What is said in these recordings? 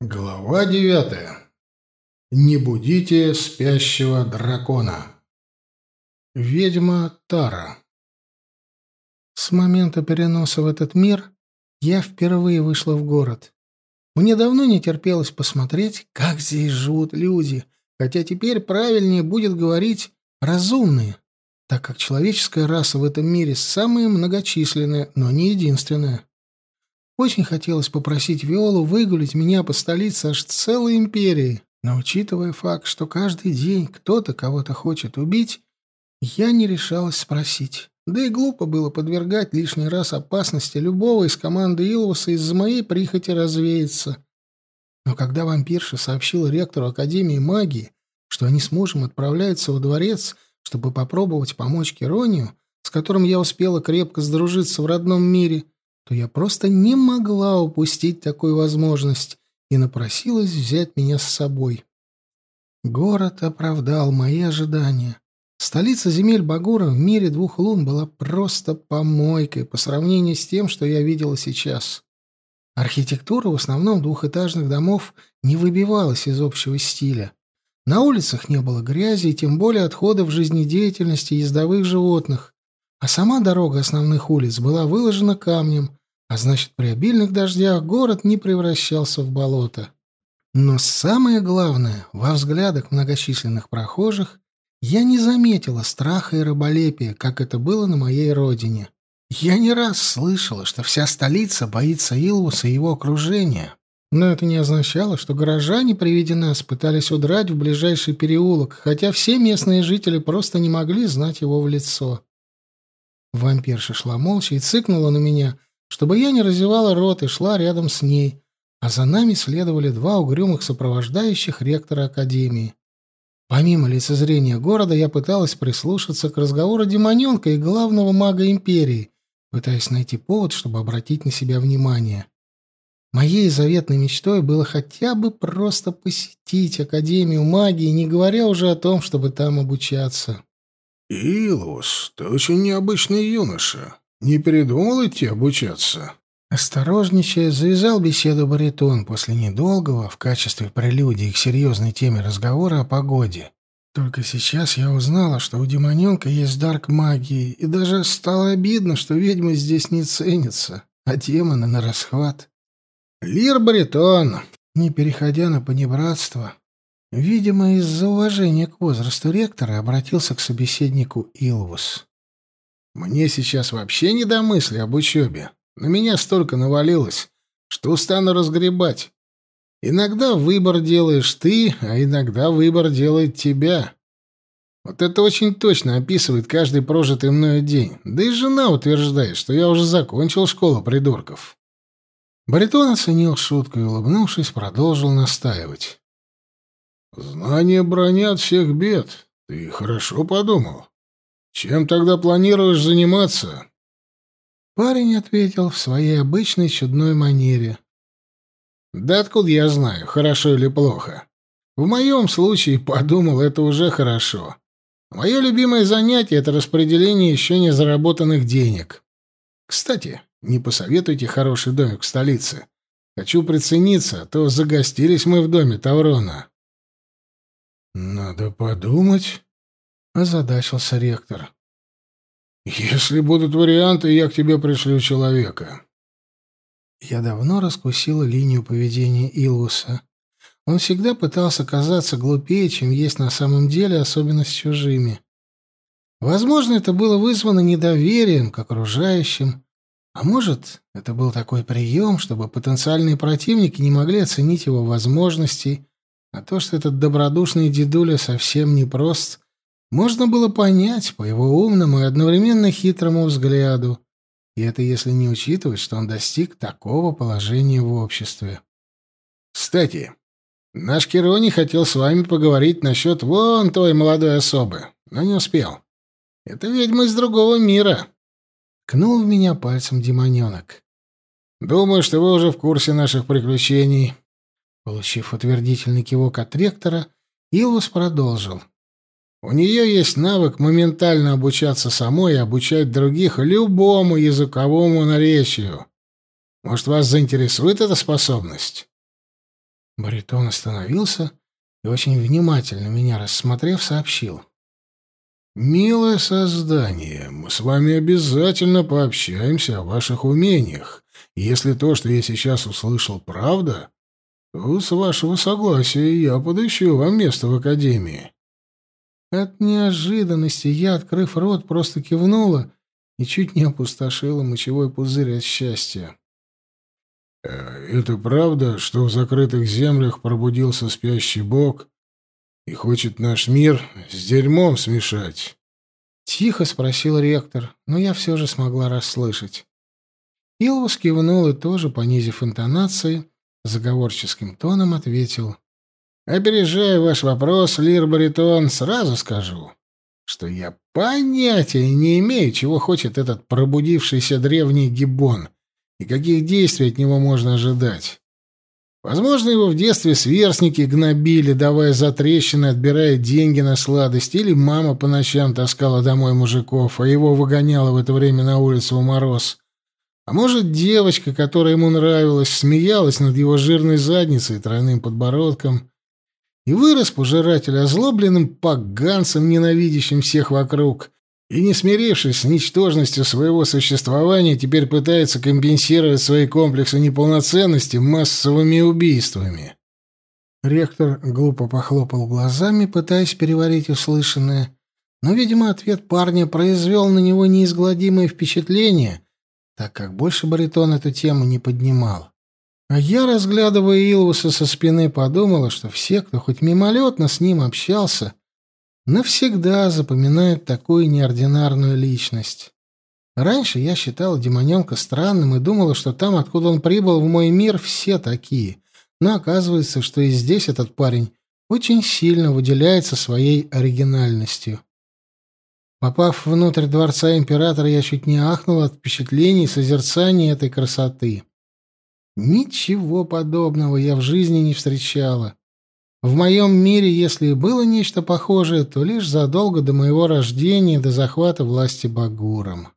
Глава девятая. Не будите спящего дракона. Ведьма Тара. С момента переноса в этот мир я впервые вышла в город. Мне давно не терпелось посмотреть, как здесь живут люди, хотя теперь правильнее будет говорить «разумные», так как человеческая раса в этом мире самая многочисленная, но не единственная. Очень хотелось попросить Виолу выгулить меня по столице аж целой империи, но учитывая факт, что каждый день кто-то кого-то хочет убить, я не решалась спросить. Да и глупо было подвергать лишний раз опасности любого из команды Илвуса из-за моей прихоти развеяться. Но когда вампирша сообщила ректору Академии магии, что они с мужем отправляются во дворец, чтобы попробовать помочь Керонию, с которым я успела крепко сдружиться в родном мире, — то я просто не могла упустить такую возможность и напросилась взять меня с собой. Город оправдал мои ожидания. Столица земель Багура в мире двух лун была просто помойкой по сравнению с тем, что я видела сейчас. Архитектура в основном двухэтажных домов не выбивалась из общего стиля. На улицах не было грязи и тем более отходов жизнедеятельности ездовых животных, а сама дорога основных улиц была выложена камнем, а значит, при обильных дождях город не превращался в болото. Но самое главное, во взглядах многочисленных прохожих я не заметила страха и раболепия, как это было на моей родине. Я не раз слышала, что вся столица боится Илвуса и его окружения. Но это не означало, что горожане при виде нас пытались удрать в ближайший переулок, хотя все местные жители просто не могли знать его в лицо. Вампирша шла молча и цыкнула на меня, чтобы я не разевала рот и шла рядом с ней, а за нами следовали два угрюмых сопровождающих ректора Академии. Помимо лицезрения города, я пыталась прислушаться к разговору демоненка и главного мага Империи, пытаясь найти повод, чтобы обратить на себя внимание. Моей заветной мечтой было хотя бы просто посетить Академию магии, не говоря уже о том, чтобы там обучаться. «Илус, ты очень необычный юноша. Не передумал идти обучаться? Осторожничая, завязал беседу баритон после недолгого, в качестве прелюдии к серьезной теме разговора о погоде. Только сейчас я узнала, что у демоненка есть дар к магии, и даже стало обидно, что ведьмы здесь не ценятся, а демоны на расхват. Лир-баритон, не переходя на понебратство, видимо, из-за уважения к возрасту ректора, обратился к собеседнику Илвус. Мне сейчас вообще не до мысли об учебе. На меня столько навалилось, что устану разгребать. Иногда выбор делаешь ты, а иногда выбор делает тебя. Вот это очень точно описывает каждый прожитый мною день. Да и жена утверждает, что я уже закончил школу придурков. Баритон оценил шутку и, улыбнувшись, продолжил настаивать. «Знания бронят всех бед. Ты хорошо подумал. Чем тогда планируешь заниматься? Парень ответил в своей обычной чудной манере. Да откуда я знаю, хорошо или плохо? В моем случае, подумал, это уже хорошо. Мое любимое занятие — это распределение еще не заработанных денег. Кстати, не посоветуйте хороший домик в столице. Хочу прицениться, а то загостились мы в доме Таврона. Надо подумать, озадачился ректор. Если будут варианты, я к тебе пришлю человека. Я давно раскусила линию поведения Илвуса. Он всегда пытался казаться глупее, чем есть на самом деле, особенно с чужими. Возможно, это было вызвано недоверием к окружающим, а может, это был такой прием, чтобы потенциальные противники не могли оценить его возможностей, а то, что этот добродушный дедуля совсем непрост, можно было понять по его умному и одновременно хитрому взгляду, и это если не учитывать, что он достиг такого положения в обществе. «Кстати, наш Керони хотел с вами поговорить насчет вон той молодой особы, но не успел. Это ведьма из другого мира». Кнул в меня пальцем демоненок. «Думаю, что вы уже в курсе наших приключений». Получив утвердительный кивок от ректора, Илвус продолжил. У нее есть навык моментально обучаться самой и обучать других любому языковому наречию. Может, вас заинтересует эта способность? Баритон остановился и, очень внимательно меня рассмотрев, сообщил. «Милое создание, мы с вами обязательно пообщаемся о ваших умениях. Если то, что я сейчас услышал, правда, то, с вашего согласия, я подыщу вам место в Академии». От неожиданности я, открыв рот, просто кивнула и чуть не опустошила мочевой пузырь от счастья. «Э, «Это правда, что в закрытых землях пробудился спящий бог и хочет наш мир с дерьмом смешать?» Тихо спросил ректор, но я все же смогла расслышать. Илвус кивнул и тоже, понизив интонации, заговорческим тоном ответил. «Опережая ваш вопрос, Лир-баритон, сразу скажу, что я понятия не имею, чего хочет этот пробудившийся древний гиббон и каких действий от него можно ожидать. Возможно, его в детстве сверстники гнобили, давая за трещины, отбирая деньги на сладость, или мама по ночам таскала домой мужиков, а его выгоняла в это время на улицу в мороз. А может, девочка, которая ему нравилась, смеялась над его жирной задницей и тройным подбородком. И вырос пожиратель озлобленным поганцем, ненавидящим всех вокруг, и, не смирившись с ничтожностью своего существования, теперь пытается компенсировать свои комплексы неполноценности массовыми убийствами. Ректор глупо похлопал глазами, пытаясь переварить услышанное, но, видимо, ответ парня произвел на него неизгладимое впечатление, так как больше баритон эту тему не поднимал. А я, разглядывая Илвуса со спины, подумала, что все, кто хоть мимолетно с ним общался, навсегда запоминает такую неординарную личность. Раньше я считала демоненка странным и думала, что там, откуда он прибыл в мой мир, все такие. Но оказывается, что и здесь этот парень очень сильно выделяется своей оригинальностью. Попав внутрь дворца императора, я чуть не ахнул от впечатлений и созерцания этой красоты. Ничего подобного я в жизни не встречала. В моем мире, если и было нечто похожее, то лишь задолго до моего рождения до захвата власти Багуром.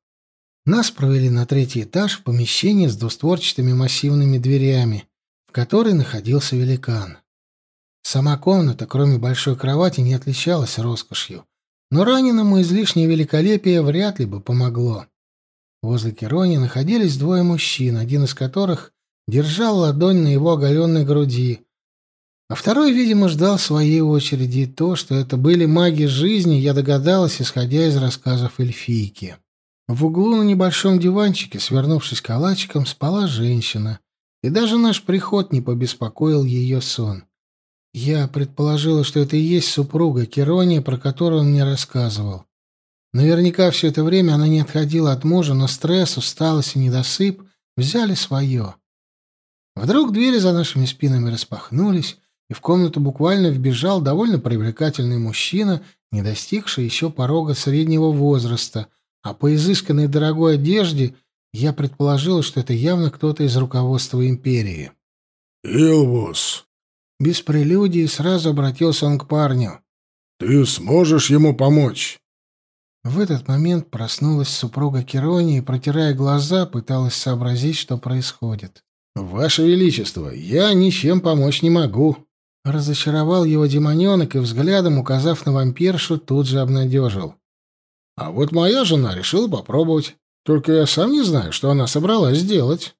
Нас провели на третий этаж в помещении с двустворчатыми массивными дверями, в которой находился великан. Сама комната, кроме большой кровати, не отличалась роскошью, но раненому излишнее великолепие вряд ли бы помогло. Возле Керони находились двое мужчин, один из которых держал ладонь на его оголенной груди, а второй, видимо, ждал своей очереди, то, что это были маги жизни, я догадалась, исходя из рассказов эльфийки. В углу на небольшом диванчике, свернувшись калачиком, спала женщина, и даже наш приход не побеспокоил ее сон. Я предположила, что это и есть супруга Керония, про которую он мне рассказывал. Наверняка все это время она не отходила от мужа, но стресс, усталость и недосып взяли свое. Вдруг двери за нашими спинами распахнулись, и в комнату буквально вбежал довольно привлекательный мужчина, не достигший еще порога среднего возраста, а по изысканной дорогой одежде я предположил, что это явно кто-то из руководства империи. «Илвус!» Без прелюдии сразу обратился он к парню. «Ты сможешь ему помочь?» В этот момент проснулась супруга Керони и, протирая глаза, пыталась сообразить, что происходит. «Ваше Величество, я ничем помочь не могу», Разочаровал его демоненок и, взглядом указав на вампиршу, тут же обнадежил. «А вот моя жена решила попробовать. Только я сам не знаю, что она собралась сделать».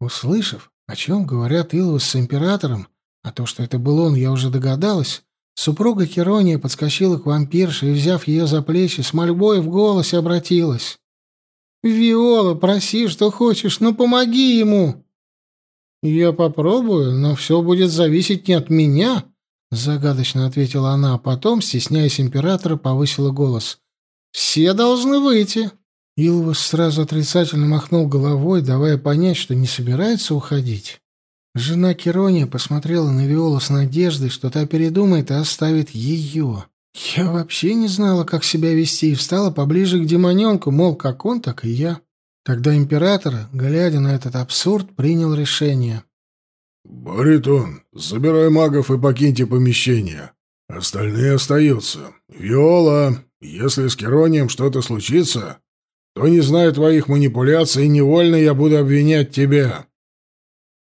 Услышав, о чем говорят Илвус с императором, а то, что это был он, я уже догадалась, супруга Керония подскочила к вампирше и, взяв ее за плечи, с мольбой в голосе обратилась. «Виола, проси, что хочешь, но помоги ему!» «Я попробую, но все будет зависеть не от меня», — загадочно ответила она, а потом, стесняясь императора, повысила голос. «Все должны выйти». Илвус сразу отрицательно махнул головой, давая понять, что не собирается уходить. Жена Керония посмотрела на Виолу с надеждой, что та передумает и оставит ее. Я вообще не знала, как себя вести, и встала поближе к демоненку, мол, как он, так и я. Тогда император, глядя на этот абсурд, принял решение. «Баритон, забирай магов и покиньте помещение. Остальные остаются. Виола, если с Керонием что-то случится, то, не зная твоих манипуляций, невольно я буду обвинять тебя».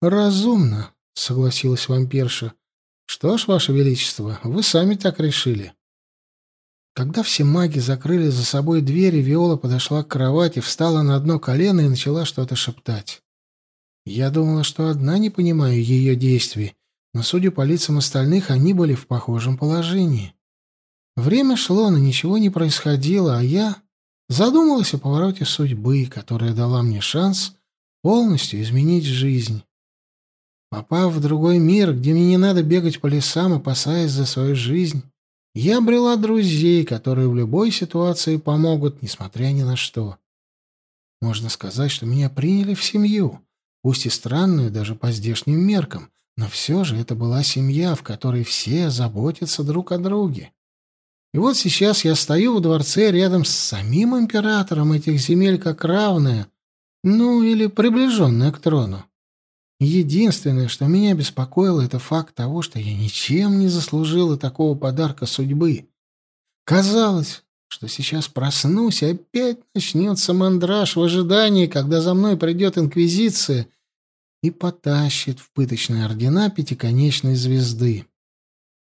«Разумно», — согласилась вампирша. «Что ж, Ваше Величество, вы сами так решили». Когда все маги закрыли за собой двери, Виола подошла к кровати, встала на одно колено и начала что-то шептать. Я думала, что одна не понимаю ее действий, но, судя по лицам остальных, они были в похожем положении. Время шло, но ничего не происходило, а я задумалась о повороте судьбы, которая дала мне шанс полностью изменить жизнь. Попав в другой мир, где мне не надо бегать по лесам, опасаясь за свою жизнь, я обрела друзей, которые в любой ситуации помогут, несмотря ни на что. Можно сказать, что меня приняли в семью, пусть и странную даже по здешним меркам, но все же это была семья, в которой все заботятся друг о друге. И вот сейчас я стою в дворце рядом с самим императором этих земель как равная, ну или приближенная к трону. Единственное, что меня беспокоило, это факт того, что я ничем не заслужила такого подарка судьбы. Казалось, что сейчас проснусь, и опять начнется мандраж в ожидании, когда за мной придет инквизиция и потащит в пыточные ордена пятиконечной звезды.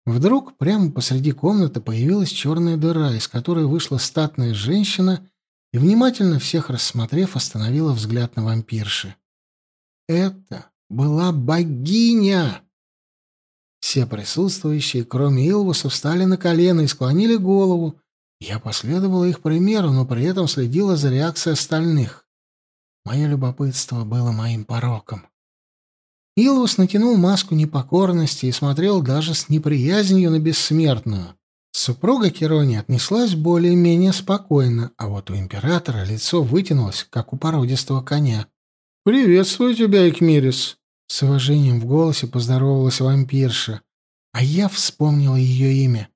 Вдруг прямо посреди комнаты появилась черная дыра, из которой вышла статная женщина и, внимательно всех рассмотрев, остановила взгляд на вампирши. Это была богиня. Все присутствующие, кроме Илвуса, встали на колено и склонили голову. Я последовала их примеру, но при этом следила за реакцией остальных. Мое любопытство было моим пороком. Илвус натянул маску непокорности и смотрел даже с неприязнью на бессмертную. Супруга Керони отнеслась более-менее спокойно, а вот у императора лицо вытянулось, как у породистого коня. «Приветствую тебя, Экмирис!» С уважением в голосе поздоровалась вампирша. А я вспомнила ее имя.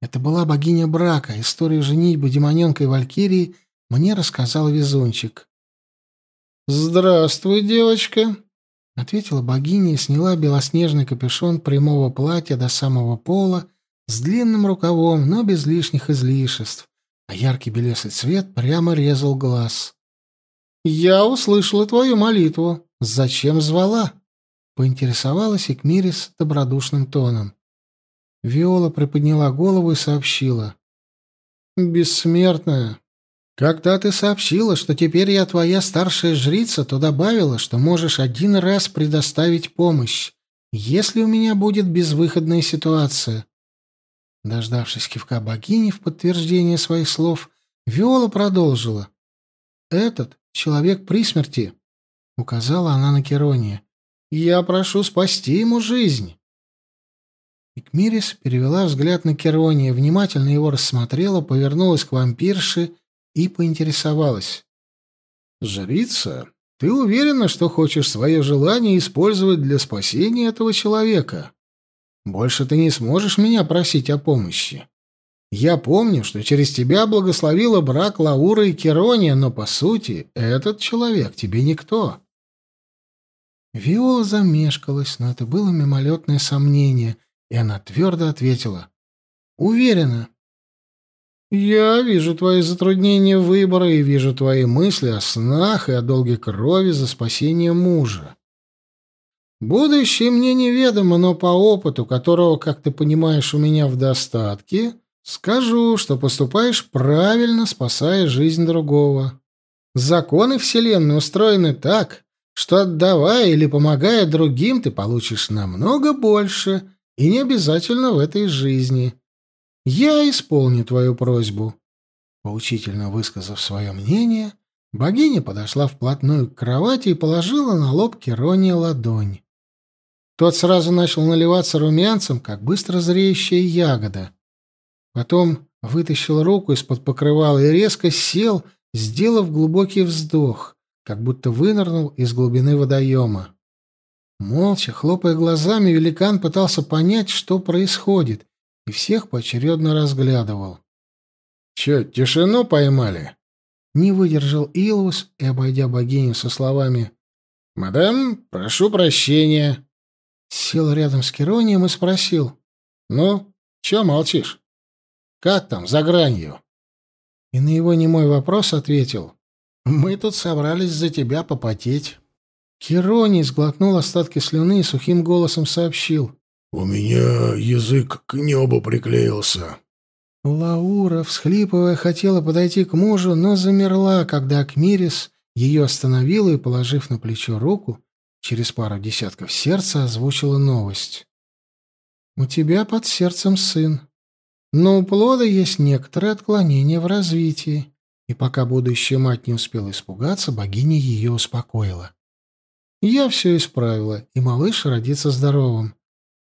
Это была богиня брака. Историю женитьбы демоненка и валькирии мне рассказал везунчик. «Здравствуй, девочка!» — ответила богиня и сняла белоснежный капюшон прямого платья до самого пола с длинным рукавом, но без лишних излишеств, а яркий белесый цвет прямо резал глаз. «Я услышала твою молитву. Зачем звала?» Поинтересовалась Экмирис добродушным тоном. Виола приподняла голову и сообщила. «Бессмертная, когда ты сообщила, что теперь я твоя старшая жрица, то добавила, что можешь один раз предоставить помощь, если у меня будет безвыходная ситуация». Дождавшись кивка богини в подтверждение своих слов, Виола продолжила. «Этот человек при смерти», — указала она на Керония. Я прошу спасти ему жизнь. Икмирис перевела взгляд на Керония, внимательно его рассмотрела, повернулась к вампирше и поинтересовалась. «Жрица, ты уверена, что хочешь свое желание использовать для спасения этого человека? Больше ты не сможешь меня просить о помощи. Я помню, что через тебя благословила брак Лаура и Керония, но, по сути, этот человек тебе никто». Виола замешкалась, но это было мимолетное сомнение, и она твердо ответила. «Уверена». «Я вижу твои затруднения выбора и вижу твои мысли о снах и о долге крови за спасение мужа. Будущее мне неведомо, но по опыту, которого, как ты понимаешь, у меня в достатке, скажу, что поступаешь правильно, спасая жизнь другого. Законы Вселенной устроены так, что отдавая или помогая другим, ты получишь намного больше, и не обязательно в этой жизни. Я исполню твою просьбу». Поучительно высказав свое мнение, богиня подошла вплотную к кровати и положила на лоб Керония ладонь. Тот сразу начал наливаться румянцем, как быстро зреющая ягода. Потом вытащил руку из-под покрывала и резко сел, сделав глубокий вздох как будто вынырнул из глубины водоема. Молча, хлопая глазами, великан пытался понять, что происходит, и всех поочередно разглядывал. «Чё, тишину поймали?» Не выдержал Илвус и, обойдя богиню со словами «Мадам, прошу прощения», сел рядом с Керонием и спросил «Ну, чё молчишь? Как там, за гранью?» И на его немой вопрос ответил мы тут собрались за тебя попотеть. Кероний сглотнул остатки слюны и сухим голосом сообщил. «У меня язык к небу приклеился». Лаура, всхлипывая, хотела подойти к мужу, но замерла, когда Акмирис ее остановила и, положив на плечо руку, через пару десятков сердца озвучила новость. «У тебя под сердцем сын, но у плода есть некоторые отклонения в развитии». И пока будущая мать не успела испугаться, богиня ее успокоила. «Я все исправила, и малыш родится здоровым.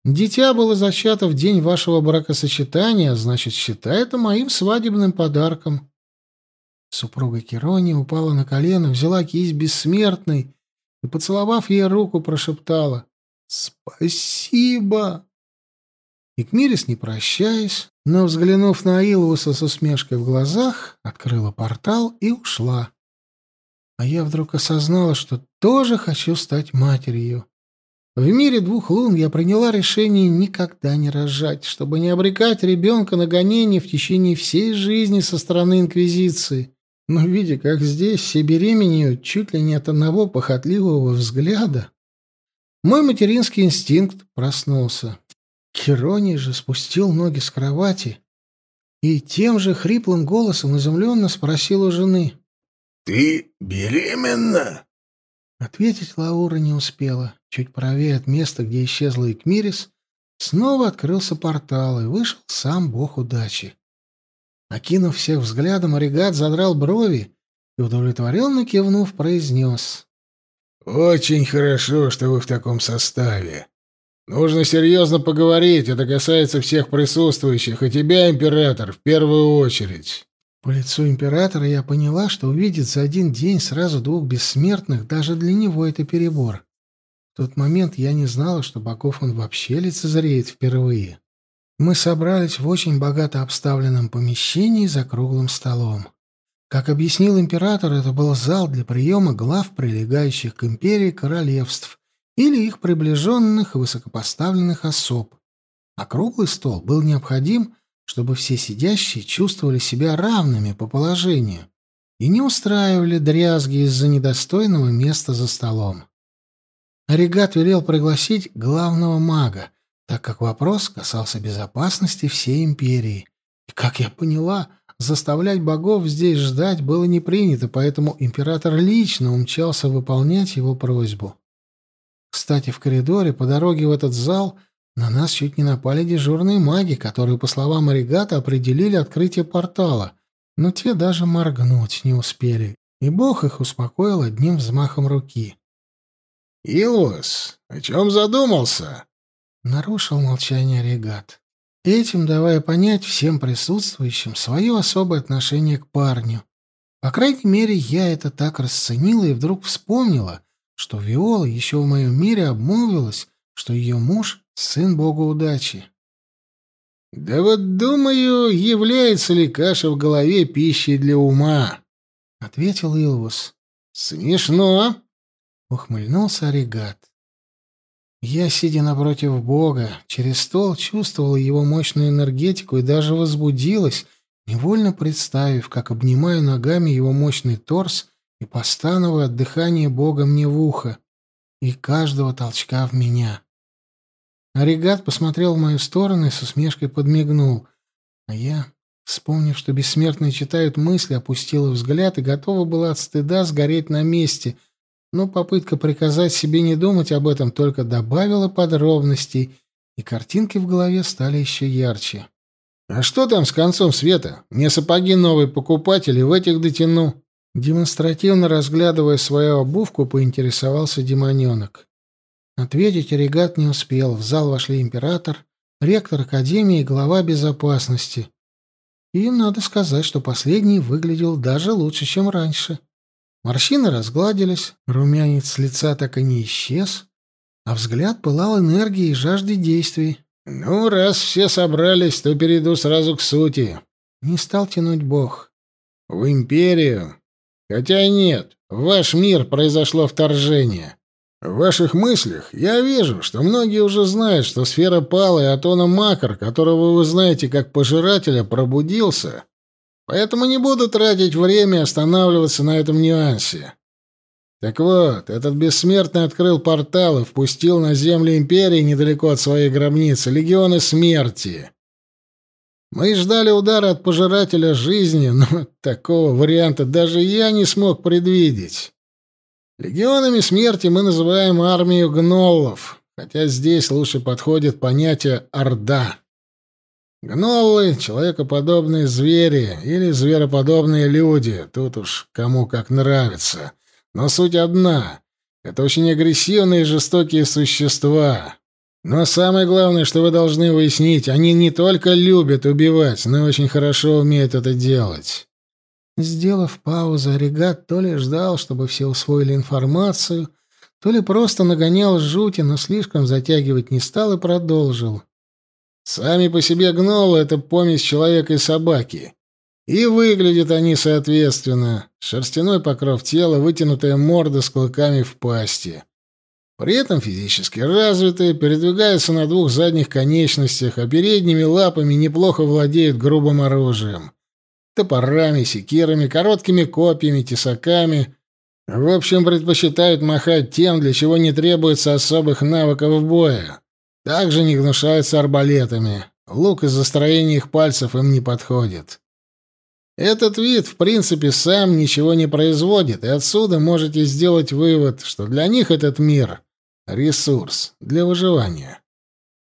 Дитя было зачато в день вашего бракосочетания, значит, считай это моим свадебным подарком». Супруга Керони упала на колено, взяла кисть бессмертной и, поцеловав ей руку, прошептала «Спасибо!» И Кмирис, не прощаясь, но, взглянув на Илвуса с усмешкой в глазах, открыла портал и ушла. А я вдруг осознала, что тоже хочу стать матерью. В мире двух лун я приняла решение никогда не рожать, чтобы не обрекать ребенка на гонение в течение всей жизни со стороны Инквизиции. Но, видя, как здесь все беременеют чуть ли не от одного похотливого взгляда, мой материнский инстинкт проснулся. Хероний же спустил ноги с кровати и тем же хриплым голосом изумленно спросил у жены. «Ты беременна?» Ответить Лаура не успела. Чуть правее от места, где исчезла Экмирис, снова открылся портал, и вышел сам бог удачи. Окинув всех взглядом, Оригат задрал брови и, удовлетворенно кивнув, произнес. «Очень хорошо, что вы в таком составе. Нужно серьезно поговорить, это касается всех присутствующих, и тебя, император, в первую очередь». По лицу императора я поняла, что увидеть за один день сразу двух бессмертных даже для него это перебор. В тот момент я не знала, что богов он вообще лицезреет впервые. Мы собрались в очень богато обставленном помещении за круглым столом. Как объяснил император, это был зал для приема глав прилегающих к империи королевств или их приближенных высокопоставленных особ. А круглый стол был необходим, чтобы все сидящие чувствовали себя равными по положению и не устраивали дрязги из-за недостойного места за столом. Оригат велел пригласить главного мага, так как вопрос касался безопасности всей империи. И, как я поняла, заставлять богов здесь ждать было не принято, поэтому император лично умчался выполнять его просьбу. Кстати, в коридоре по дороге в этот зал — на нас чуть не напали дежурные маги, которые, по словам Оригата, определили открытие портала, но те даже моргнуть не успели, и бог их успокоил одним взмахом руки. «Илус, о чем задумался?» — нарушил молчание Оригат, этим давая понять всем присутствующим свое особое отношение к парню. По крайней мере, я это так расценила и вдруг вспомнила, что Виола еще в моем мире обмолвилась, что ее муж сын бога удачи. Да вот думаю, является ли каша в голове пищей для ума, ответил Илвус. Смешно, ухмыльнулся Оригат. Я, сидя напротив Бога, через стол чувствовала его мощную энергетику и даже возбудилась, невольно представив, как обнимаю ногами его мощный торс и постановую от дыхания Бога мне в ухо и каждого толчка в меня. Оригат посмотрел в мою сторону и с усмешкой подмигнул. А я, вспомнив, что бессмертные читают мысли, опустила взгляд и готова была от стыда сгореть на месте, но попытка приказать себе не думать об этом только добавила подробностей, и картинки в голове стали еще ярче. «А что там с концом света? Мне сапоги новые покупать или в этих дотяну?» Демонстративно разглядывая свою обувку, поинтересовался демоненок. Ответить регат не успел. В зал вошли император, ректор академии и глава безопасности. И надо сказать, что последний выглядел даже лучше, чем раньше. Морщины разгладились, румянец с лица так и не исчез, а взгляд пылал энергией и жаждой действий. «Ну, раз все собрались, то перейду сразу к сути». Не стал тянуть бог. «В империю. Хотя нет, в ваш мир произошло вторжение. В ваших мыслях я вижу, что многие уже знают, что сфера пала, и Атона Макар, которого вы знаете как пожирателя, пробудился. Поэтому не буду тратить время останавливаться на этом нюансе. Так вот, этот бессмертный открыл портал и впустил на землю Империи недалеко от своей гробницы легионы смерти. Мы ждали удара от пожирателя жизни, но такого варианта даже я не смог предвидеть. Легионами смерти мы называем армию гноллов, хотя здесь лучше подходит понятие «орда». Гноллы — человекоподобные звери или звероподобные люди, тут уж кому как нравится. Но суть одна — это очень агрессивные и жестокие существа, но самое главное, что вы должны выяснить, они не только любят убивать, но очень хорошо умеют это делать. Сделав паузу, Оригат то ли ждал, чтобы все усвоили информацию, то ли просто нагонял жути, но слишком затягивать не стал и продолжил. Сами по себе гнолы — это помесь человека и собаки. И выглядят они соответственно. Шерстяной покров тела, вытянутая морда с клыками в пасти. При этом физически развитые, передвигаются на двух задних конечностях, а передними лапами неплохо владеют грубым оружием. Топорами, секирами, короткими копьями, тесаками. В общем, предпочитают махать тем, для чего не требуется особых навыков боя. Также не гнушаются арбалетами. Лук из-за строения их пальцев им не подходит. Этот вид, в принципе, сам ничего не производит, и отсюда можете сделать вывод, что для них этот мир Ресурс для выживания.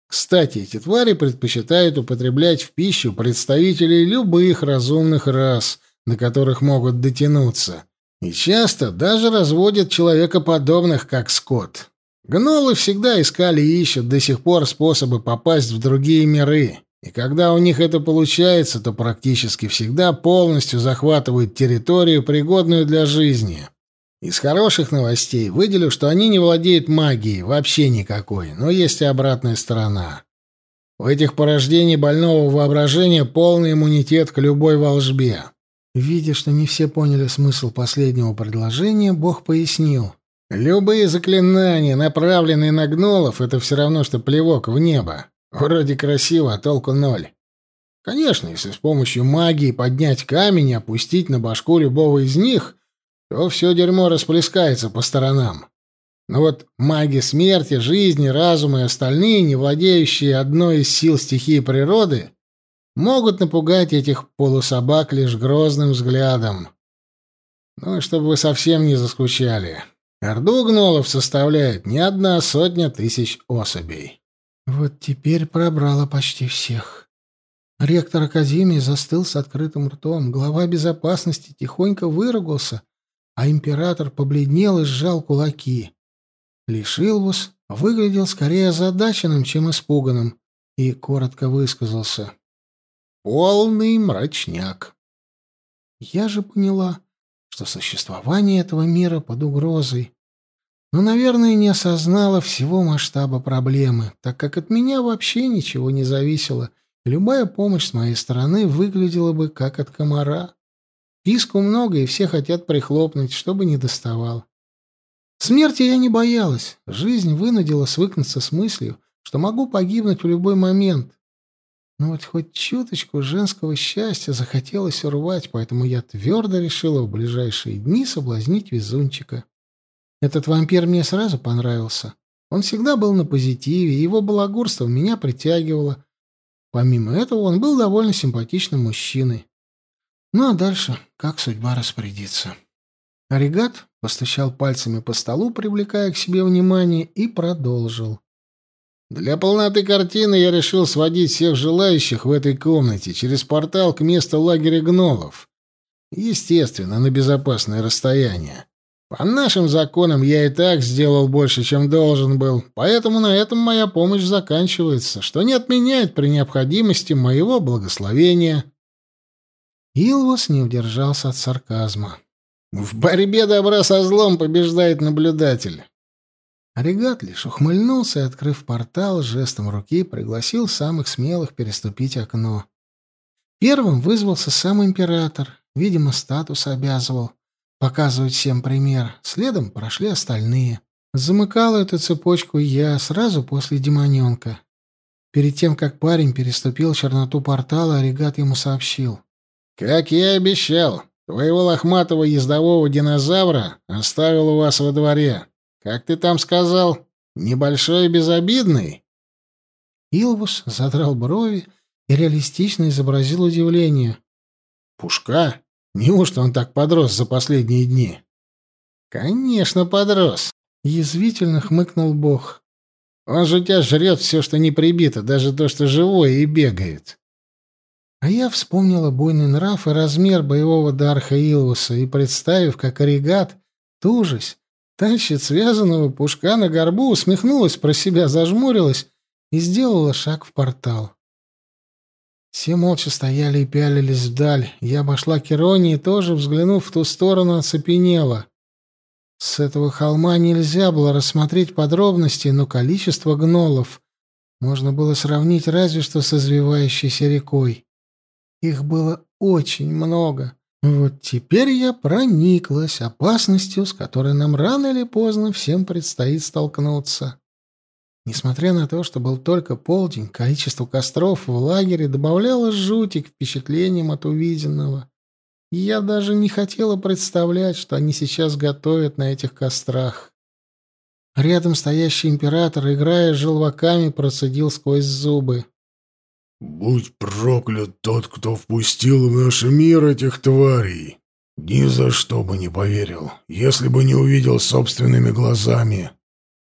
Кстати, эти твари предпочитают употреблять в пищу представителей любых разумных рас, на которых могут дотянуться, и часто даже разводят человекоподобных, как скот. Гнолы всегда искали и ищут до сих пор способы попасть в другие миры, и когда у них это получается, то практически всегда полностью захватывают территорию, пригодную для жизни. Из хороших новостей выделю, что они не владеют магией, вообще никакой, но есть и обратная сторона. У этих порождений больного воображения полный иммунитет к любой волжбе. Видя, что не все поняли смысл последнего предложения, Бог пояснил. Любые заклинания, направленные на гнолов, это все равно, что плевок в небо. Вроде красиво, а толку ноль. Конечно, если с помощью магии поднять камень и опустить на башку любого из них, то все дерьмо расплескается по сторонам. Но вот маги смерти, жизни, разума и остальные, не владеющие одной из сил стихии природы, могут напугать этих полусобак лишь грозным взглядом. Ну и чтобы вы совсем не заскучали. Орду гнолов составляет не одна сотня тысяч особей. Вот теперь пробрало почти всех. Ректор Академии застыл с открытым ртом. Глава безопасности тихонько выругался — а император побледнел и сжал кулаки. Лишилвус выглядел скорее озадаченным, чем испуганным, и коротко высказался. «Полный мрачняк». Я же поняла, что существование этого мира под угрозой, но, наверное, не осознала всего масштаба проблемы, так как от меня вообще ничего не зависело, любая помощь с моей стороны выглядела бы как от комара. Писку много, и все хотят прихлопнуть, чтобы не доставал. Смерти я не боялась. Жизнь вынудила свыкнуться с мыслью, что могу погибнуть в любой момент. Но вот хоть чуточку женского счастья захотелось урвать, поэтому я твердо решила в ближайшие дни соблазнить везунчика. Этот вампир мне сразу понравился. Он всегда был на позитиве, его балагурство меня притягивало. Помимо этого, он был довольно симпатичным мужчиной. Ну а дальше как судьба распорядится. Оригат постучал пальцами по столу, привлекая к себе внимание, и продолжил. Для полноты картины я решил сводить всех желающих в этой комнате через портал к месту лагеря гнолов. Естественно, на безопасное расстояние. По нашим законам я и так сделал больше, чем должен был, поэтому на этом моя помощь заканчивается, что не отменяет при необходимости моего благословения. Илвус не удержался от сарказма. «В борьбе добра со злом побеждает наблюдатель». Оригат лишь ухмыльнулся и, открыв портал, жестом руки пригласил самых смелых переступить окно. Первым вызвался сам император, видимо, статус обязывал показывать всем пример. Следом прошли остальные. Замыкал эту цепочку я сразу после демоненка. Перед тем, как парень переступил черноту портала, Оригат ему сообщил. Как я и обещал, Твоего лохматого ездового динозавра оставил у вас во дворе. Как ты там сказал? Небольшой и безобидный?» Илвус задрал брови и реалистично изобразил удивление. «Пушка? Неужто он так подрос за последние дни?» «Конечно, подрос», — язвительно хмыкнул бог. «Он же у тебя жрет все, что не прибито, даже то, что живое и бегает». А я вспомнила буйный нрав и размер боевого Дарха Илвуса и, представив, как оригат, тужась, тащит связанного пушка на горбу, усмехнулась про себя, зажмурилась и сделала шаг в портал. Все молча стояли и пялились вдаль. Я обошла Керони и тоже, взглянув в ту сторону, оцепенела. С этого холма нельзя было рассмотреть подробности, но количество гнолов можно было сравнить разве что с извивающейся рекой. Их было очень много. Вот теперь я прониклась опасностью, с которой нам рано или поздно всем предстоит столкнуться. Несмотря на то, что был только полдень, количество костров в лагере добавляло жути к впечатлениям от увиденного. Я даже не хотела представлять, что они сейчас готовят на этих кострах. Рядом стоящий император, играя желваками, процедил сквозь зубы. «Будь проклят тот, кто впустил в наш мир этих тварей! Ни за что бы не поверил, если бы не увидел собственными глазами!»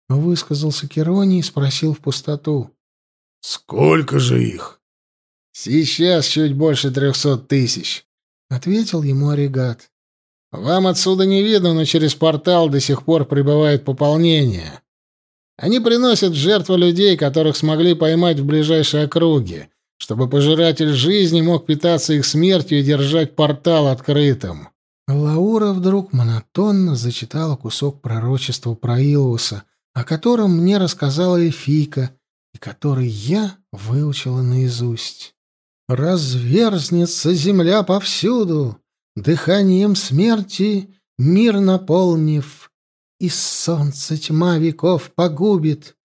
Высказался Кероний и спросил в пустоту. «Сколько же их?» «Сейчас чуть больше трехсот тысяч», — ответил ему Оригат. «Вам отсюда не видно, но через портал до сих пор прибывает пополнение. Они приносят жертву людей, которых смогли поймать в ближайшей округе, чтобы пожиратель жизни мог питаться их смертью и держать портал открытым». Лаура вдруг монотонно зачитала кусок пророчества про Илуса, о котором мне рассказала Эфика и который я выучила наизусть. «Разверзнется земля повсюду, дыханием смерти мир наполнив, и солнце тьма веков погубит,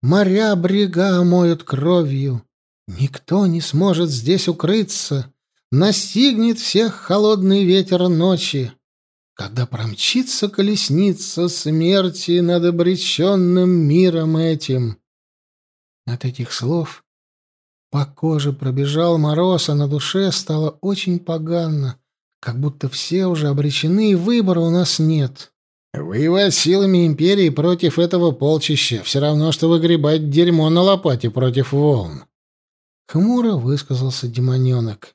моря брега омоют кровью, никто не сможет здесь укрыться, настигнет всех холодный ветер ночи, когда промчится колесница смерти над обреченным миром этим. От этих слов по коже пробежал мороз, а на душе стало очень погано, как будто все уже обречены, и выбора у нас нет. Воевать силами империи против этого полчища все равно, что выгребать дерьмо на лопате против волн. Хмуро высказался демоненок.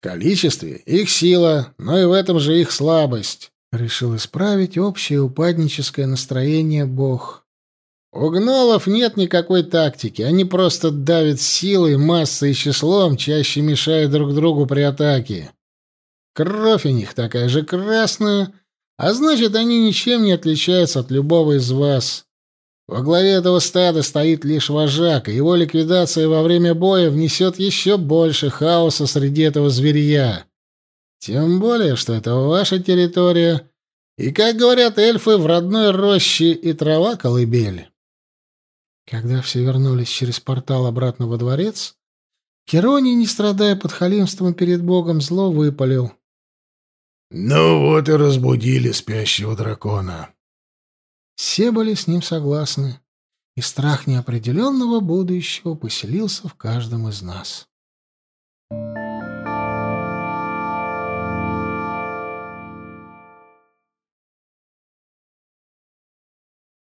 Количестве их сила, но и в этом же их слабость. Решил исправить общее упадническое настроение бог. У гнолов нет никакой тактики, они просто давят силой, массой и числом, чаще мешая друг другу при атаке. Кровь у них такая же красная, а значит, они ничем не отличаются от любого из вас. Во главе этого стада стоит лишь вожак, и его ликвидация во время боя внесет еще больше хаоса среди этого зверья. Тем более, что это ваша территория, и, как говорят эльфы, в родной роще и трава колыбель. Когда все вернулись через портал обратно во дворец, Кероний, не страдая под халимством перед богом, зло выпалил. «Ну вот и разбудили спящего дракона». Все были с ним согласны, и страх неопределенного будущего поселился в каждом из нас. Thank you.